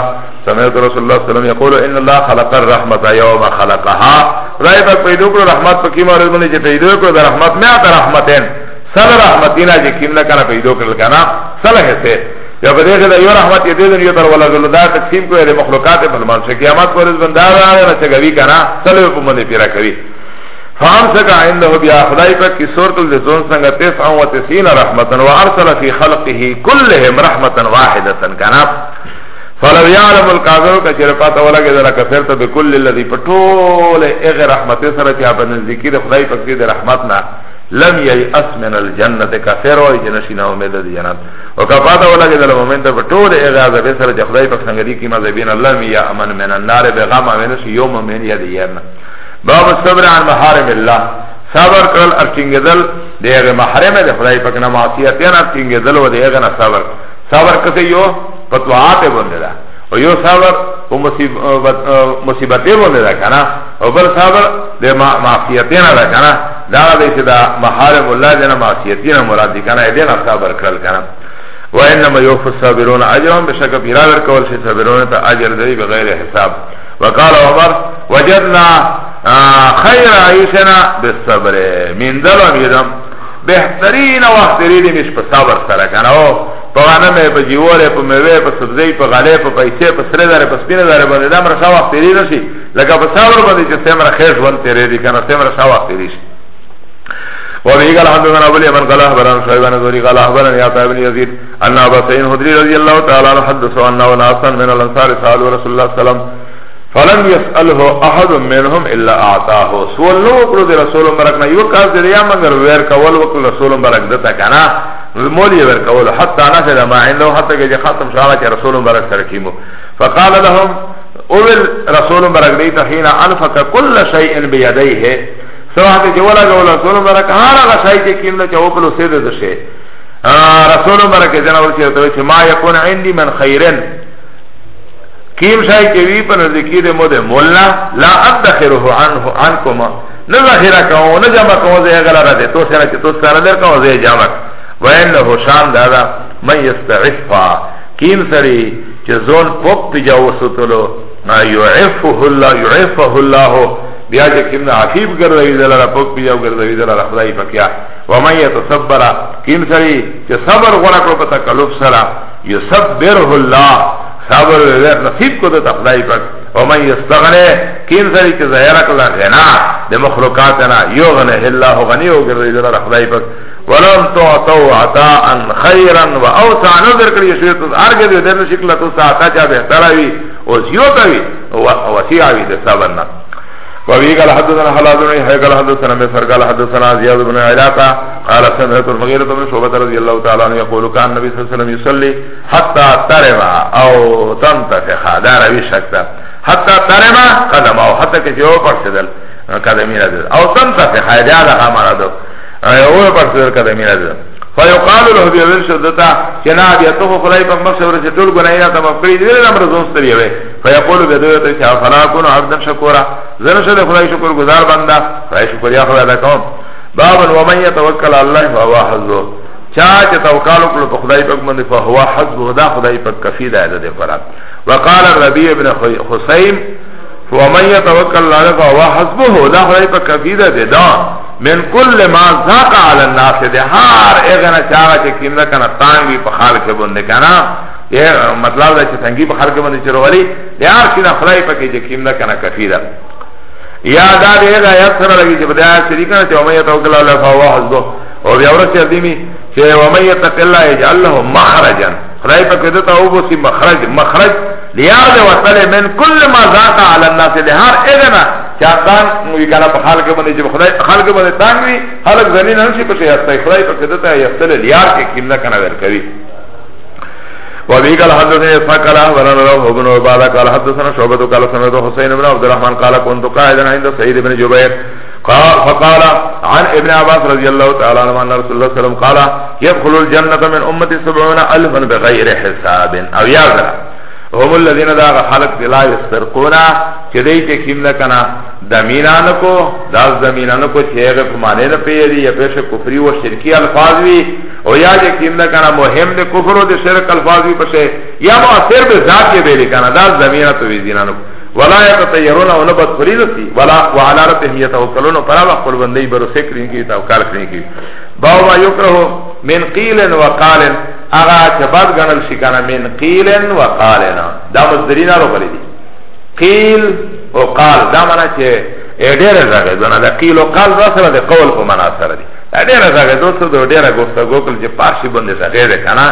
سمعت رسول الله صلى الله عليه وسلم يقول ان الله خلق الرحمه يوم خلقها رايت پیدو کو رحمت پکی مارز بن جے پیدو کو رحمت میں اتا رحمتین سل رحمتینا جے کیم نہ کنا پیدو کر کنا سل ہے سے بیا په دې کې د یو رحمت دې دنیا تر ولا غلو دا تقسیم کوي د مخلوقات په مان چې قیامت پر ورځ بندا راغی چې غوی کنا سلو په باندې پیرا کوي فهم سکا عنده بیا خدای په کې صورت الجزون څنګه 99 رحمتا و ارسل فی خلقه كلهم رحمتا واحده کنا فلو یعلم القاذر کچر پاتا ولا کې ذرا کفر ته بكل الذي پټول اغه رحمت سره چې په نزدیکی د خدای په کې د رحمتنا لم ییأس من الجنت کافر وای چې نشي نه امید د جنت او کفاده ولا کې د مومنت په ټول اغاز به سره چې خدای په څنګه دي کې مذهبین الله می امن من النار به غم او نشي یوم من یدی یرنا باب الصبر عن محارم الله صبر کول ارتنګدل دغه محرم د خدای په نه معصیت نه ارتنګدل و دغه نه صبر صبر کته یو پتوات باندې دا او یو صبر او مصیبت مصیبت باندې دا کنه او بل صبر د معصیت نه دا کنه da da se da maharim Allah dina maasiyatina murad di kana dina sabar kral kana wa innama yufu sabirun ajran bishaka biraver kawal shi sabirun ta ajr dai bغیر hisab wa qala Umar wajadna khayra aishana bisabr min dalam yadam بهترین او احترین مش په صبر سره کنه او په غنه مې په جیوره په میوه په سبزی په غاله په پیسې په سره دار په سپینه دار باندې دمر شاو احترین شي لکه په صبر باندې چې سمره خیر ژوند تیرې دي کنه سمره شاو احترین شي وابي قال حدثنا ابو اليمن قال اخبرنا شعيب بن زوري قال اخبرنا يا طيب بن يزيد ان ابا سعيد الخدري رضي الله تعالى عنه حدثه انه ناسا من الانصار سالوا رسول الله صلى الله عليه وسلم فلم يسأله احد منهم الا اعطاه سوال نو وقلو دي رسول مبرکنا یو مگر ویر کول وقلو رسول مبرک دتا کنا مولی ویر کولو حتی نفذ ما عنده حتی که ختم شعلا که رسول مبرک سرکیمو فقال لهم اول رسول مبرک دیتا حین انفق كل شيء بيديه سواحت جولا جولا رسول مبارک هارا غشای که کیم چه اوپلو سیده دشه رسول مبارک جناب رسی رتوی چه ما یکون عندی من خیرن کیم شای که وی پا نزدیکی ده مده مولا لا ادخره عنه عنکما نزخیره کهو نجمع کهو زی اغلا را ده تو سینا چه تو سینا در کهو زی جامع وینه شان دادا من یستعفا کیم سری چه زون پوپ پی جاو ستلو یعفه الله یعفه الله بیا چې کینه عقیب ګرځي دلاره پک پیاو ګرځي دلاره خدای پکیا و من يتصبر کین سری چې صبر غره کړو په تکلف سره یصبره الله صبر ور نصیب کو ته خدای پک و من یستغنی کین سری چې ظاهر کړه غنا د مخلوقات نه یو غنه الله غنی او ګرځي دلاره خدای پک ولم تعطوا عطاء خيرا واوسع نظر کړی شوی ته ارګ دې د نشکله تو ساته چا به تراوی او زیوتوی او وسیعوی د صبر نه وابي قال حدثنا حلاد بن يحيى قال حدثنا مسر قال حدثنا زياد بن علاقة قال سمعت المغيرة بن شعبة رضي الله تعالى عنه يقول كان النبي صلى الله عليه وسلم يصلي حتى ترمى أو تنتفخ دار بشكتا حتى ترمى قدم أو حتى كشيء فرسدل قدمين أو تنتفخ دار مرض أو فرسدل قدمين أدل فیقال له بیا ور شدتا کنا بیا تو خدای په مخه ور چې ټول ګنای نه تمام کړی دې نه امر زوست دی وی فیقول بیا دوی ته چې فلا کو عبد شکورا زنه شه خدای شکر گزار بندا خدای شکر یا خدای دا کوم باب ومن يتوکل الله فهو حظه چا چې توکل وکړو په خدای پاک باندې فهو حظه دا خدای پاک کفی ده د فرات وقال الربيع بن حسين ومن يتوکل الله فهو حظه دا خدای پاک کفی ده ده من کل ما زاقا علی الناس ده هر اغنه چاگه چه کم ده کنه تانگی پا خالق بنده کنه یہ مطلب ده چه تنگی پا خالق بنده چه رولی ده هر چی ده خلای پا که چه کم ده کنه کفی ده یا دا ده اغا یاد سره لگی چه بده آیت شریک کنه چه امیت اوکل اللہ فاوا حضو او بیا ورس چه دیمی چه امیت تقلا اجعل له مخرجا خلای پا که ده تا او بسی مخرج مخرج لیار ده وصله من کل ما زاقا علی الناس ده هر اغنه چا دان نو کنا په خلق باندې چې خدای خلق باندې دان وی خلق زنین نه شي په شي هسته خدای په کده ته یفتل لیار کې کیمنا کنا ور کوي و ابي قال حدثنا فقال ورن له ابن عباد قال حدثنا شعبة قال سمعت حسين بن عبد الرحمن قال كنت قاعدا عند سعيد بن جبير قال فقال عن ابن عباس رضي الله تعالى عنه ان رسول الله صلى الله عليه وسلم قال يدخل الجنه من امتي 70000 بغير حساب او يا هم الذين دا خلق دلا يسترقونا چه دی چه کم نکنا دمینان کو داز دمینان کو چه اغه پمانه نه پیری یا پیش کفری و شرکی الفاظ وی او یا چه کم نکنا مهم ده کفر و ده شرک الفاظ وی پشه یا مؤثر به ذات چه بیلی کنا داز دمینان تو وی دینان کو ولا يتطيرون ولا بخريدتي ولا وعلى ربهم يتوكلون فلا بخل بندي برسكرين کی توکل کرنے کی باو ما یکرہو من قیل وقال اغا چباد گنل شکانا من قیلن و قالنا دا مزدرینا رو بلی دی قیل و قال دا منا چه ایڈیر زاگه دونا دا قیل و قال دا سر دا قول کو منا سر دی ایڈیر زاگه دو سر دو دیر گفتا گوکل چه پاشی بنده زاگه دی کنا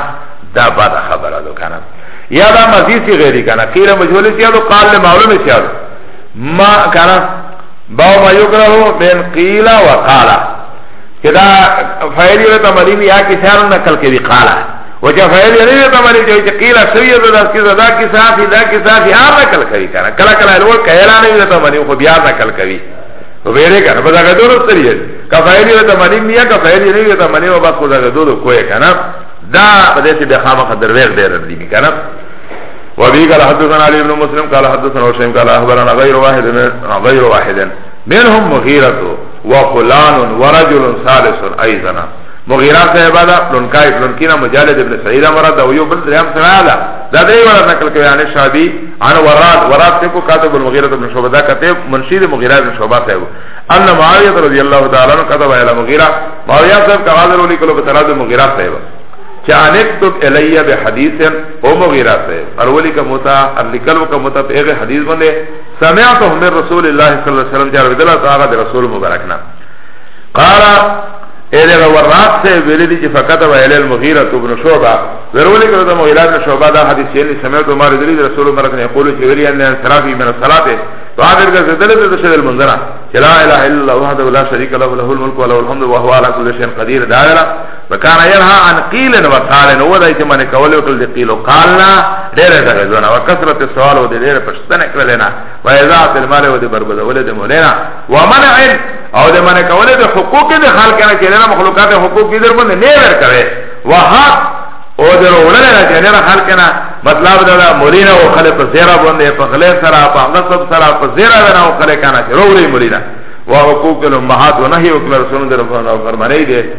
دا بادا خبره دو کنا یا دا مزیسی غیری کنا قیل مجهولی سیادو قال لمعلوم سیادو ما کنا باو ما یکرهو من قیل و قالا که دا فعیلی رتا مدین یا کسیارو نکل که دی قالا وچا وجفائر یعنی دیتا مالی جو چا قیلہ سویر دا اس کی زدا کی صافی دا کی صافی آر نکل کری کارا کلا کلا الوال کهیرانی دیتا مالی خو بیار نکل کوی و بیره کانا بس اگه درست رید یعنی دیتا مالی میا کفائر یعنی دیتا مالی و بس خوزا اگه دولو کوی کارا دا بدیسی بخام خدر ویغ دیر دیمی کارا و بی کالا حدثن علی بن مسلم کالا حدثن حسین کالا احبران غیر واحدن غیر واحد منهم مغیرتو و رجل سالس ایزنا مغیرہ صاحبہ دا پلنکای پلنکینا مجالد ابن سعیدہ مراد دا ویو بل دریم سمایا دا دا دی والا نقل کوي ان شابی ان وراد وراد سے کو کاتب المغیرہ ابن شعبہ دا کہتے منشید مغیرہ ابن شعبہ صاحب ان معاویہ رضی اللہ تعالی عنہ کتب الى مغیرہ معاویہ صاحب کا حاضر ہونے کو بتلا دے مغیرہ صاحب چانک تو الیہ بحدیث او مغیرہ صاحب ارولی کا متا الکل کا متا ایک حدیث بنے سمعت من رسول اللہ صلی اللہ علیہ وسلم جار رضی اللہ تعالی عنہ رسول مبارک نا قال ایلی ورات سے ویلی چی فکتب ایلی المغیرت ابن شعبہ ویرولی کرو دا مغیرات شعبہ دا حدیث چیلی سمیت و مارد لی رسول مرکن یقولو چی ویلی انلی انصرافی من الصلاة تعبیر کا زدل دل سے دل منظرہ لا الہ الا اللہ وحده لا شریک له له الملك وله الحمد وهو على كل شيء قدير دائرہ وكان ينهى عن قيل وقال هو ذا يتمن قول وكل قيل قالنا دیر دغزونا وكثرت السؤال ودی دیر پشتن کرلینا واذاعت المال ودی بربد ولد مولینا ومنع او د من قول د حقوق د خلق نه چیرنا مخلوقات حقوق کی در بند نه ور کرے وحق او در اولنا چیرنا خلق نه مطلب دا مرینا او خلی پا زیرا بنده پا خلی سرا پا غصب سرا پا زیرا دنا او خلی کانا چه رو لی مولینا و حقوق الامهات و نحی وکل رسولون در فرمانه و فرمانه ده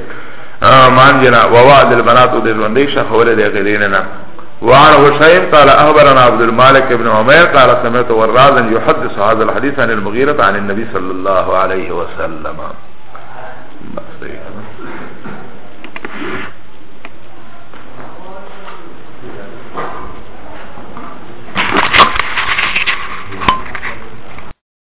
مان جنا و وعد البنات و دلوندیش خوله ده غیریننا وعن هشيم قال احبرنا عبد المالك ابن عمير قال سمعت ورازا يحدث هذا الحديث عن المغيرة عن النبي صلى الله عليه وسلم بس